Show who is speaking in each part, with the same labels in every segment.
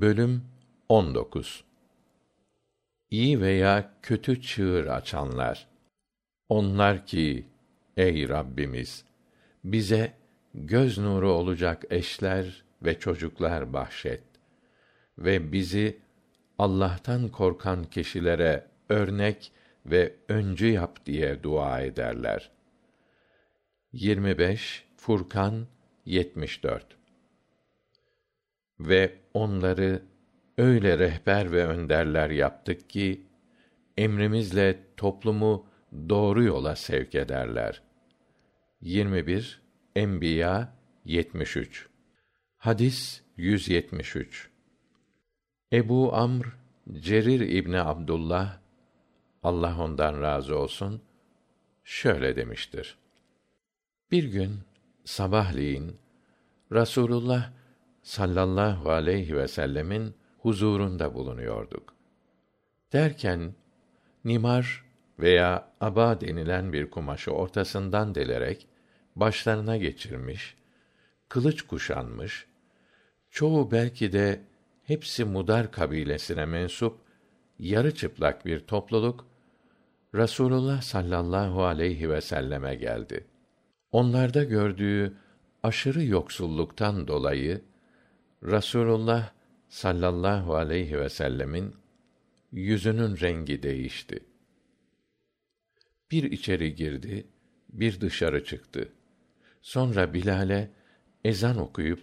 Speaker 1: Bölüm 19 İyi veya kötü çığır açanlar. Onlar ki ey Rabbimiz bize göz nuru olacak eşler ve çocuklar bahşet ve bizi Allah'tan korkan kişilere örnek ve öncü yap diye dua ederler. 25 Furkan 74 Ve onları öyle rehber ve önderler yaptık ki emrimizle toplumu doğru yola sevk ederler. 21 Enbiya 73 Hadis 173 Ebu Amr Cerir İbni Abdullah Allah ondan razı olsun şöyle demiştir. Bir gün sabahleyin Rasulullah sallallahu aleyhi ve sellemin huzurunda bulunuyorduk. Derken nimar veya aba denilen bir kumaşı ortasından delerek başlarına geçirmiş, kılıç kuşanmış, çoğu belki de hepsi Mudar kabilesine mensup yarı çıplak bir topluluk Rasulullah sallallahu aleyhi ve selleme geldi. Onlarda gördüğü aşırı yoksulluktan dolayı Rasulullah sallallahu aleyhi ve sellemin yüzünün rengi değişti. Bir içeri girdi, bir dışarı çıktı. Sonra Bilal'e ezan okuyup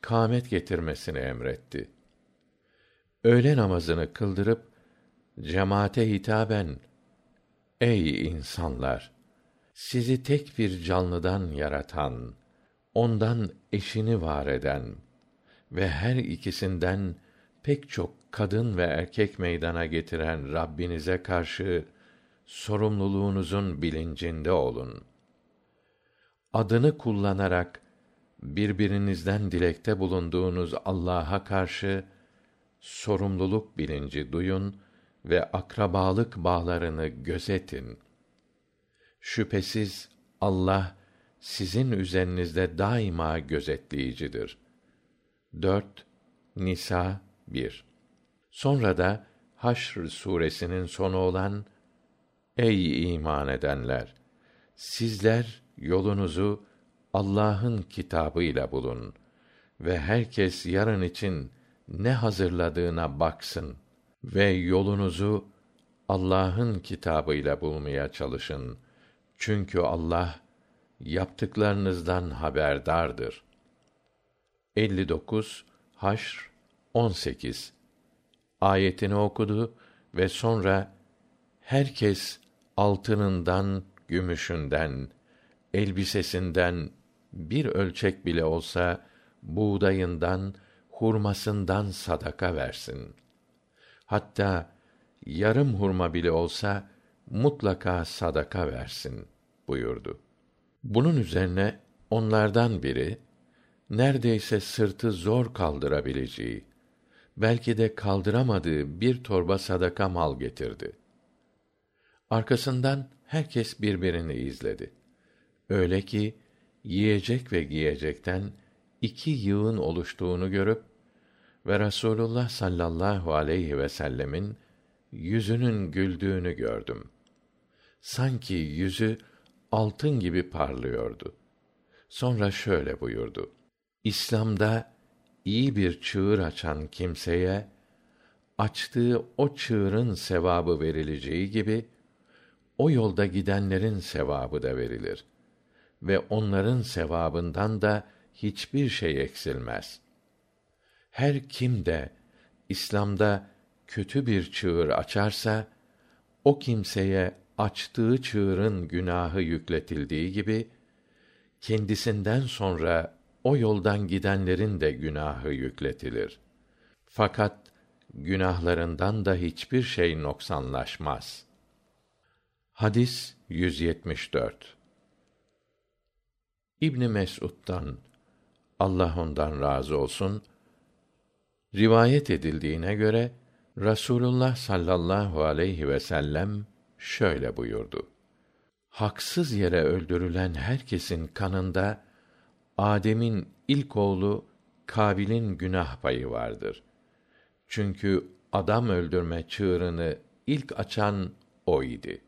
Speaker 1: kâmet getirmesini emretti. Öğle namazını kıldırıp cemaate hitaben Ey insanlar! Sizi tek bir canlıdan yaratan, ondan eşini var eden ve her ikisinden pek çok kadın ve erkek meydana getiren Rabbinize karşı sorumluluğunuzun bilincinde olun. Adını kullanarak birbirinizden dilekte bulunduğunuz Allah'a karşı sorumluluk bilinci duyun ve akrabalık bağlarını gözetin. Şüphesiz Allah sizin üzerinizde daima gözetleyicidir. 4 Nisa 1 Sonra da Haşr suresinin sonu olan Ey iman edenler! Sizler yolunuzu Allah'ın kitabıyla bulun ve herkes yarın için ne hazırladığına baksın ve yolunuzu Allah'ın kitabıyla bulmaya çalışın. Çünkü Allah yaptıklarınızdan haberdardır. 59 Haşr 18 Ayetini okudu ve sonra herkes altınından, gümüşünden, elbisesinden bir ölçek bile olsa buğdayından, hurmasından sadaka versin. Hatta yarım hurma bile olsa mutlaka sadaka versin buyurdu. Bunun üzerine onlardan biri neredeyse sırtı zor kaldırabileceği, belki de kaldıramadığı bir torba sadaka mal getirdi. Arkasından herkes birbirini izledi. Öyle ki yiyecek ve giyecekten iki yığın oluştuğunu görüp ve Rasulullah sallallahu aleyhi ve sellemin yüzünün güldüğünü gördüm. Sanki yüzü altın gibi parlıyordu. Sonra şöyle buyurdu: İslam'da iyi bir çığır açan kimseye açtığı o çığırın sevabı verileceği gibi o yolda gidenlerin sevabı da verilir ve onların sevabından da hiçbir şey eksilmez. Her kim de İslam'da kötü bir çığır açarsa o kimseye açtığı çığırın günahı yükletildiği gibi kendisinden sonra o yoldan gidenlerin de günahı yükletilir. Fakat günahlarından da hiçbir şey noksanlaşmaz. Hadis 174 İbn Mes'ud'dan Allah ondan razı olsun rivayet edildiğine göre Rasulullah sallallahu aleyhi ve sellem şöyle buyurdu. Haksız yere öldürülen herkesin kanında Adem'in ilk oğlu Kabil'in günah payı vardır. Çünkü adam öldürme çığırını ilk açan o idi.